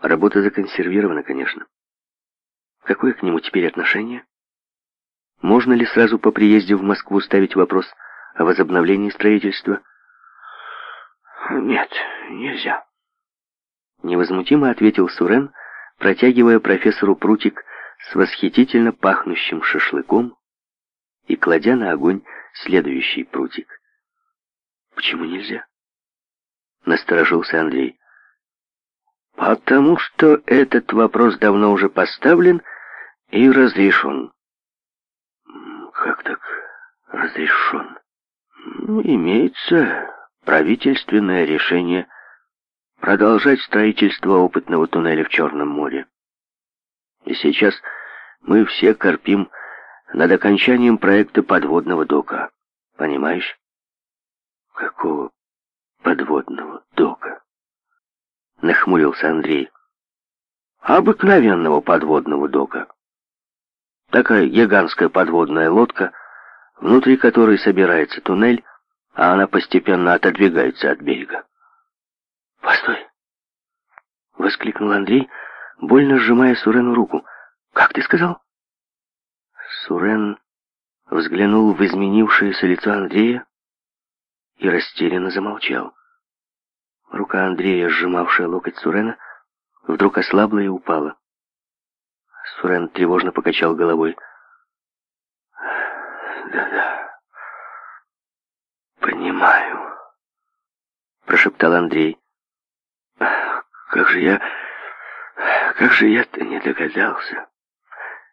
Работа законсервирована, конечно. Какое к нему теперь отношение? Можно ли сразу по приезде в Москву ставить вопрос о возобновлении строительства? Нет, нельзя. Невозмутимо ответил Сурен, протягивая профессору прутик с восхитительно пахнущим шашлыком и кладя на огонь следующий прутик. Почему нельзя? Насторожился Андрей. Потому что этот вопрос давно уже поставлен и разрешен. Как так разрешен? Ну, имеется правительственное решение продолжать строительство опытного туннеля в Черном море. И сейчас мы все корпим над окончанием проекта подводного дока. Понимаешь? Какого подводного дока? — нахмурился Андрей. «Обыкновенного подводного дока. Такая гигантская подводная лодка, внутри которой собирается туннель, а она постепенно отодвигается от берега». «Постой!» — воскликнул Андрей, больно сжимая Сурену руку. «Как ты сказал?» Сурен взглянул в изменившееся лицо Андрея и растерянно замолчал. Рука Андрея, сжимавшая локоть Сурена, вдруг ослабла и упала. Сурен тревожно покачал головой. «Да-да, понимаю», — прошептал Андрей. «Как же я... как же я-то не догадался.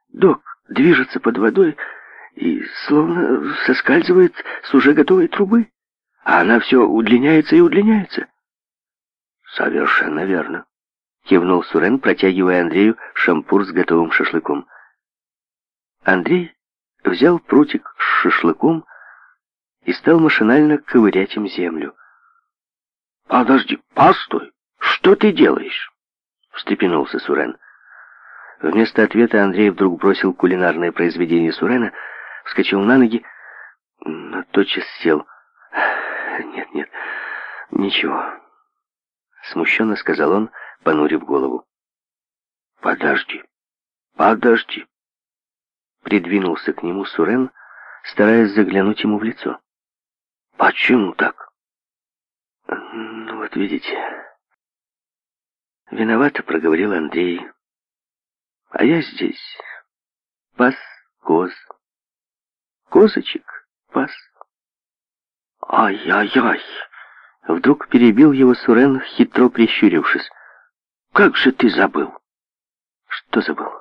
Док движется под водой и словно соскальзывает с уже готовой трубы, а она все удлиняется и удлиняется». «Совершенно верно», — кивнул Сурен, протягивая Андрею шампур с готовым шашлыком. Андрей взял прутик с шашлыком и стал машинально ковырять им землю. «Подожди, постой! Что ты делаешь?» — встрепенулся Сурен. Вместо ответа Андрей вдруг бросил кулинарное произведение Сурена, вскочил на ноги, но тотчас сел. «Нет, нет, ничего» смущенно сказал он, понурив голову. «Подожди, подожди!» Придвинулся к нему Сурен, стараясь заглянуть ему в лицо. «Почему так?» «Ну вот видите...» виновата — проговорил Андрей. «А я здесь. Пас коз. Козочек пас». «Ай-яй-яй!» Вдруг перебил его Сурен, хитро прищурившись. «Как же ты забыл?» «Что забыл?»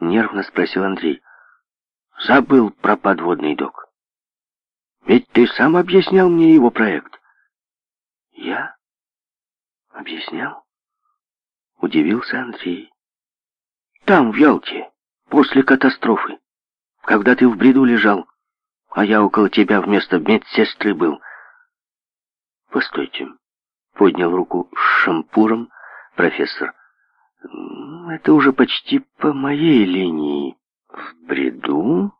Нервно спросил Андрей. «Забыл про подводный док. Ведь ты сам объяснял мне его проект». «Я? Объяснял?» Удивился Андрей. «Там, в Ялте, после катастрофы, когда ты в бреду лежал, а я около тебя вместо медсестры был». «Постойте», — поднял руку с шампуром профессор. «Это уже почти по моей линии. В бреду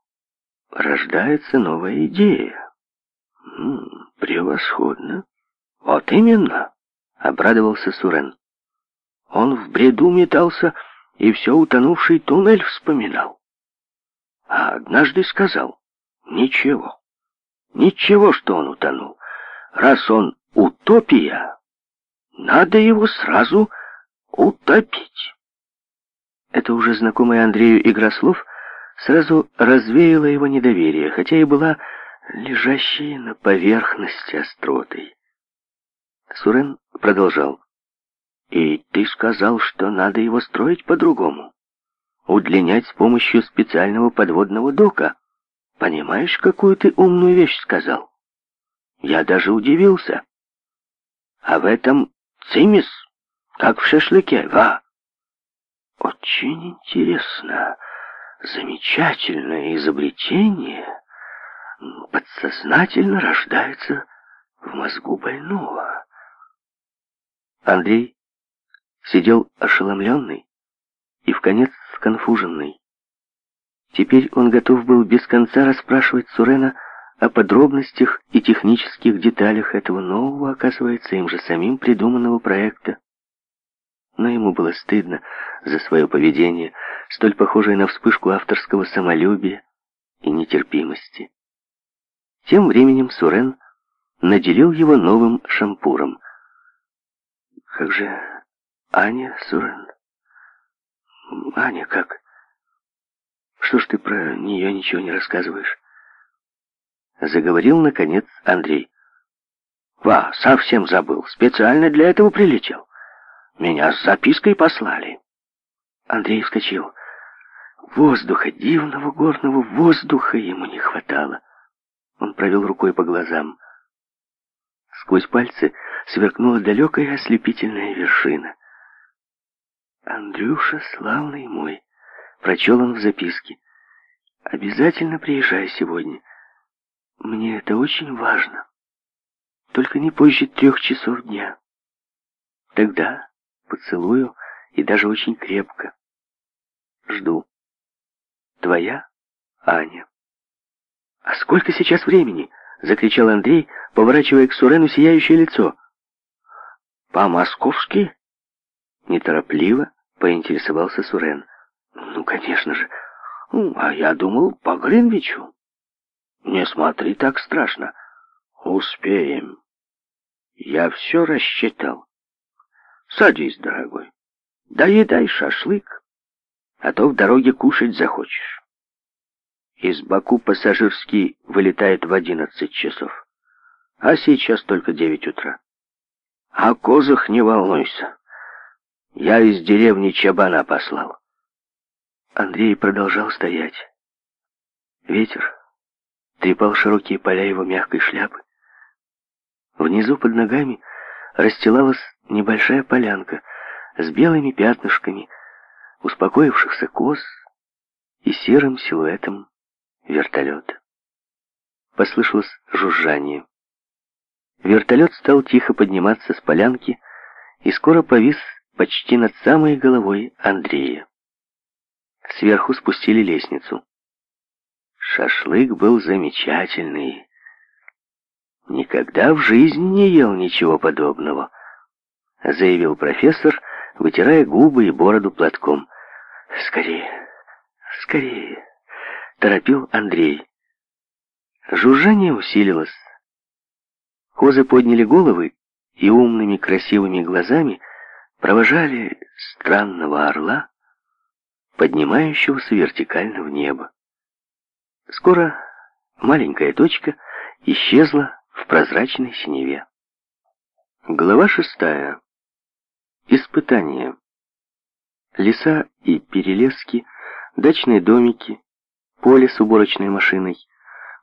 рождается новая идея». «Превосходно!» «Вот именно!» — обрадовался Сурен. Он в бреду метался и все утонувший туннель вспоминал. А однажды сказал, ничего, ничего, что он утонул. Раз он утопия, надо его сразу утопить. Это уже знакомая Андрею игра слов сразу развеяла его недоверие, хотя и была лежащей на поверхности остротой. Сурен продолжал. «И ты сказал, что надо его строить по-другому. Удлинять с помощью специального подводного дока. Понимаешь, какую ты умную вещь сказал? Я даже удивился. А в этом цимис, как в шашлыке, ва. Очень интересно. Замечательное изобретение подсознательно рождается в мозгу больного. Андрей сидел ошеломленный и в конец сконфуженный. Теперь он готов был без конца расспрашивать Сурена о подробностях и технических деталях этого нового, оказывается, им же самим придуманного проекта. Но ему было стыдно за свое поведение, столь похожее на вспышку авторского самолюбия и нетерпимости. Тем временем Сурен наделил его новым шампуром. Как же Аня, Сурен? Аня как? Что ж ты про нее ничего не рассказываешь? — заговорил, наконец, Андрей. «Ва, совсем забыл. Специально для этого прилетел. Меня с запиской послали». Андрей вскочил. Воздуха, дивного горного воздуха ему не хватало. Он провел рукой по глазам. Сквозь пальцы сверкнула далекая ослепительная вершина. «Андрюша, славный мой», — прочел он в записке, — «обязательно приезжай сегодня». Мне это очень важно. Только не позже трех часов дня. Тогда поцелую и даже очень крепко. Жду. Твоя Аня. «А сколько сейчас времени?» — закричал Андрей, поворачивая к Сурену сияющее лицо. «По-московски?» Неторопливо поинтересовался Сурен. «Ну, конечно же. Ну, а я думал, по Гринвичу». Не смотри так страшно. Успеем. Я все рассчитал. Садись, дорогой. Доедай шашлык, а то в дороге кушать захочешь. Из Баку пассажирский вылетает в одиннадцать часов, а сейчас только девять утра. О козах не волнуйся. Я из деревни Чабана послал. Андрей продолжал стоять. Ветер трепал широкие поля его мягкой шляпы. Внизу под ногами расстилалась небольшая полянка с белыми пятнышками успокоившихся коз и серым силуэтом вертолета. Послышалось жужжание. Вертолет стал тихо подниматься с полянки и скоро повис почти над самой головой Андрея. Сверху спустили лестницу. Шашлык был замечательный. Никогда в жизни не ел ничего подобного, заявил профессор, вытирая губы и бороду платком. Скорее, скорее, торопил Андрей. Жужжание усилилось. Козы подняли головы и умными красивыми глазами провожали странного орла, поднимающегося вертикально в небо. Скоро маленькая точка исчезла в прозрачной синеве. Глава шестая. Испытание. Леса и перелески, дачные домики, поле с уборочной машиной,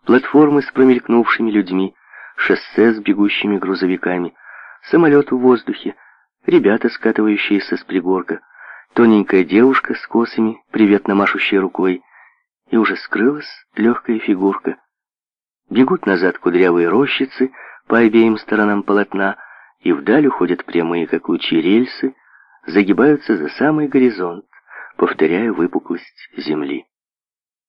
платформы с промелькнувшими людьми, шоссе с бегущими грузовиками, самолет в воздухе, ребята, скатывающиеся с пригорка, тоненькая девушка с косами, приветно машущей рукой, и уже скрылась легкая фигурка. Бегут назад кудрявые рощицы по обеим сторонам полотна, и вдаль уходят прямые, как лучи, рельсы, загибаются за самый горизонт, повторяя выпуклость земли.